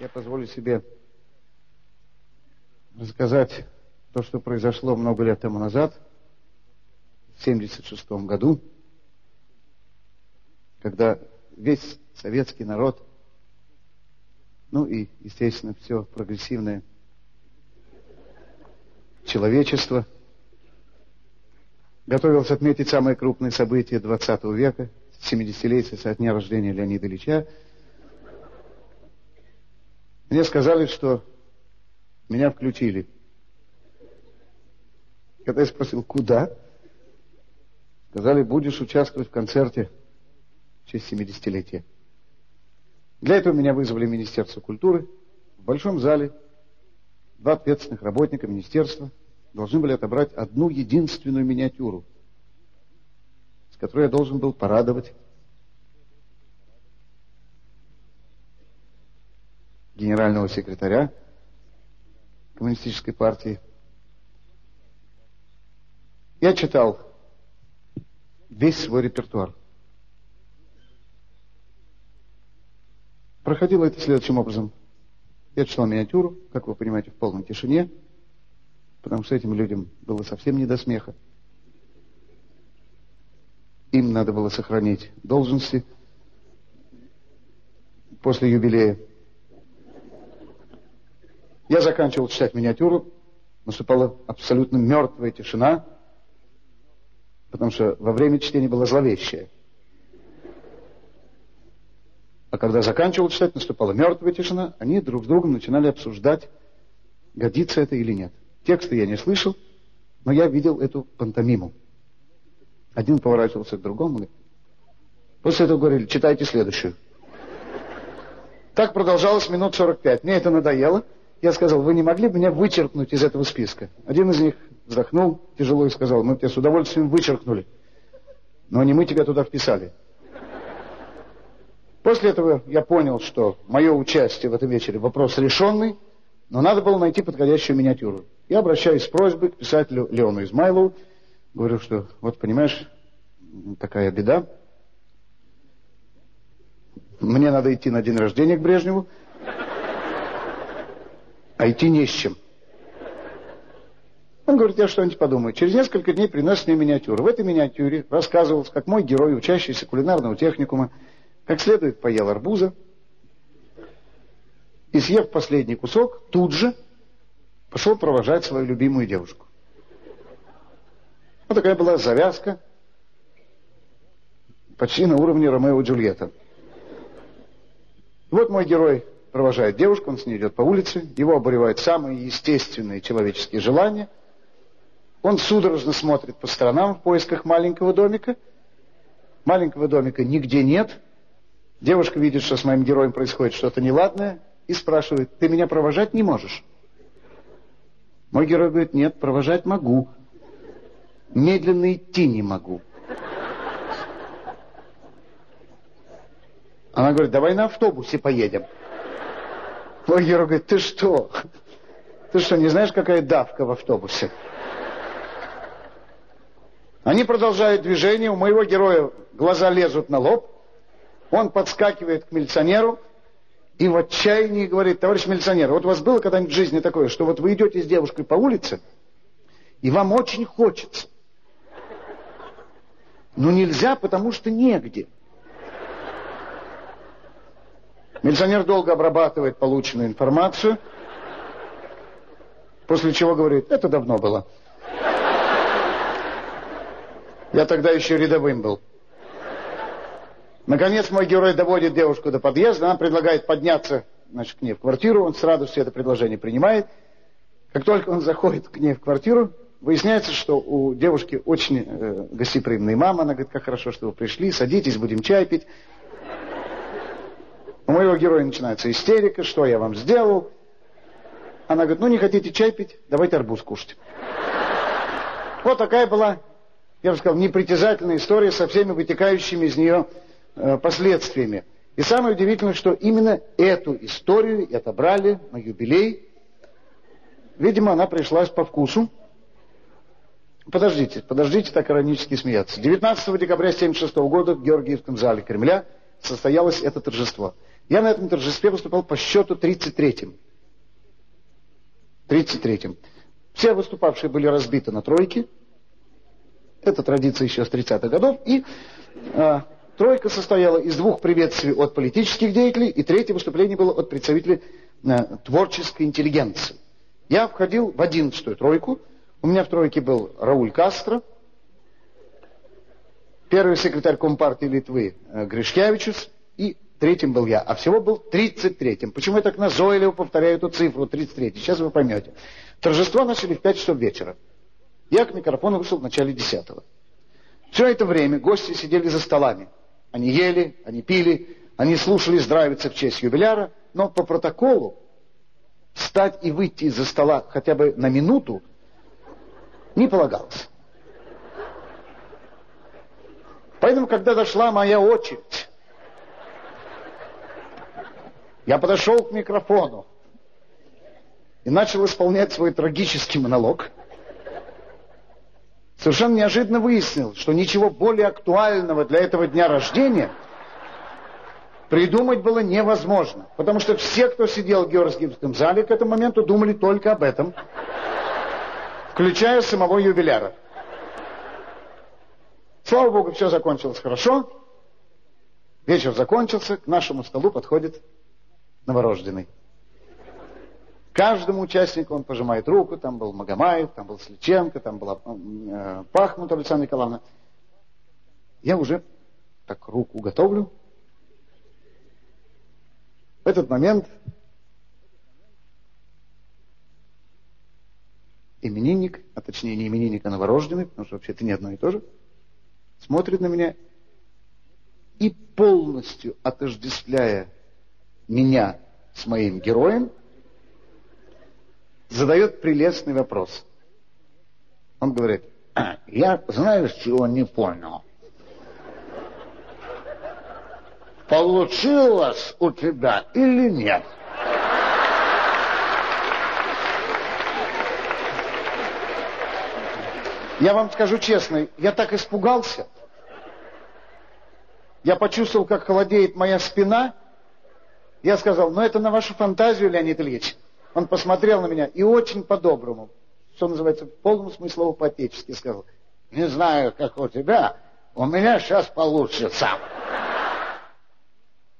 я позволю себе рассказать то, что произошло много лет тому назад, в 1976 году, когда весь советский народ, ну и, естественно, все прогрессивное человечество готовилось отметить самое крупное событие 20 века, 70-летие со дня рождения Леонида Ильича. Мне сказали, что меня включили. Когда я спросил, куда? Сказали, будешь участвовать в концерте в честь 70-летия. Для этого меня вызвали в Министерство культуры. В большом зале два ответственных работника министерства должны были отобрать одну единственную миниатюру, с которой я должен был порадовать генерального секретаря коммунистической партии. Я читал весь свой репертуар. Проходило это следующим образом. Я читал миниатюру, как вы понимаете, в полной тишине, потому что этим людям было совсем не до смеха. Им надо было сохранить должности после юбилея. Я заканчивал читать миниатюру, наступала абсолютно мертвая тишина, потому что во время чтения было зловещее. А когда заканчивал читать, наступала мертвая тишина, они друг с другом начинали обсуждать, годится это или нет. Текста я не слышал, но я видел эту пантомиму. Один поворачивался к другому. После этого говорили, читайте следующую. Так продолжалось минут 45. Мне это надоело. Я сказал, вы не могли меня вычеркнуть из этого списка? Один из них вздохнул тяжело и сказал, мы тебя с удовольствием вычеркнули. Но не мы тебя туда вписали. После этого я понял, что мое участие в этом вечере вопрос решенный, но надо было найти подходящую миниатюру. Я обращаюсь с просьбой к писателю Леону Измайлову, говорю, что вот понимаешь, такая беда. Мне надо идти на день рождения к Брежневу, а идти не с чем. Он говорит, я что-нибудь подумаю. Через несколько дней приносит мне миниатюру. В этой миниатюре рассказывалось, как мой герой, учащийся кулинарного техникума, как следует поел арбуза, и, съев последний кусок, тут же пошел провожать свою любимую девушку. Вот такая была завязка, почти на уровне Ромео и Джульетта. Вот мой герой провожает девушку, он с ней идет по улице, его обуревают самые естественные человеческие желания. Он судорожно смотрит по сторонам в поисках маленького домика. Маленького домика нигде нет – Девушка видит, что с моим героем происходит что-то неладное, и спрашивает, ты меня провожать не можешь? Мой герой говорит, нет, провожать могу. Медленно идти не могу. Она говорит, давай на автобусе поедем. Мой герой говорит, ты что? Ты что, не знаешь, какая давка в автобусе? Они продолжают движение, у моего героя глаза лезут на лоб, он подскакивает к милиционеру и в отчаянии говорит, товарищ милиционер, вот у вас было когда-нибудь в жизни такое, что вот вы идете с девушкой по улице, и вам очень хочется. Но нельзя, потому что негде. Милиционер долго обрабатывает полученную информацию, после чего говорит, это давно было. Я тогда еще рядовым был. Наконец мой герой доводит девушку до подъезда, она предлагает подняться значит, к ней в квартиру, он с радостью это предложение принимает. Как только он заходит к ней в квартиру, выясняется, что у девушки очень э, гостеприимная мама, она говорит, как хорошо, что вы пришли, садитесь, будем чай пить. У моего героя начинается истерика, что я вам сделал. Она говорит, ну не хотите чай пить, давайте арбуз кушать. Вот такая была, я бы сказал, непритязательная история со всеми вытекающими из нее Э, последствиями. И самое удивительное, что именно эту историю и отобрали на юбилей. Видимо, она пришлась по вкусу. Подождите, подождите так иронически смеяться. 19 декабря 1976 года в Георгиевском зале Кремля состоялось это торжество. Я на этом торжестве выступал по счету 33-м. 33-м. Все выступавшие были разбиты на тройки. Это традиция еще с 30-х годов. И э, тройка состояла из двух приветствий от политических деятелей, и третье выступление было от представителей э, творческой интеллигенции. Я входил в одиннадцатую тройку. У меня в тройке был Рауль Кастро, первый секретарь Компартии Литвы э, Гришкевичус, и третьим был я. А всего был тридцать третьим. Почему я так назойливо повторяю эту цифру, тридцать третий? Сейчас вы поймете. Торжество начали в пять часов вечера. Я к микрофону вышел в начале десятого. Все это время гости сидели за столами. Они ели, они пили, они слушали здравица в честь юбиляра, но по протоколу встать и выйти из-за стола хотя бы на минуту не полагалось. Поэтому, когда дошла моя очередь, я подошел к микрофону и начал исполнять свой трагический монолог. Совершенно неожиданно выяснил, что ничего более актуального для этого дня рождения придумать было невозможно. Потому что все, кто сидел в Георгиевском зале к этому моменту, думали только об этом, включая самого юбиляра. Слава Богу, все закончилось хорошо. Вечер закончился, к нашему столу подходит новорожденный. Каждому участнику он пожимает руку, там был Магомаев, там был Сличенко, там была э, Пахмут Александра Николаевна. Я уже так руку готовлю. В этот момент именинник, а точнее не именинник, а новорожденный, потому что вообще это не одно и то же, смотрит на меня и полностью отождествляя меня с моим героем, задает прелестный вопрос. Он говорит, «А, я знаю, чего не понял. Получилось у тебя или нет? Я вам скажу честно, я так испугался. Я почувствовал, как холодеет моя спина. Я сказал, ну это на вашу фантазию, Леонид Ильич. Он посмотрел на меня и очень по-доброму, что называется, в полном смысле по-отечески сказал, не знаю, как у тебя, у меня сейчас получится.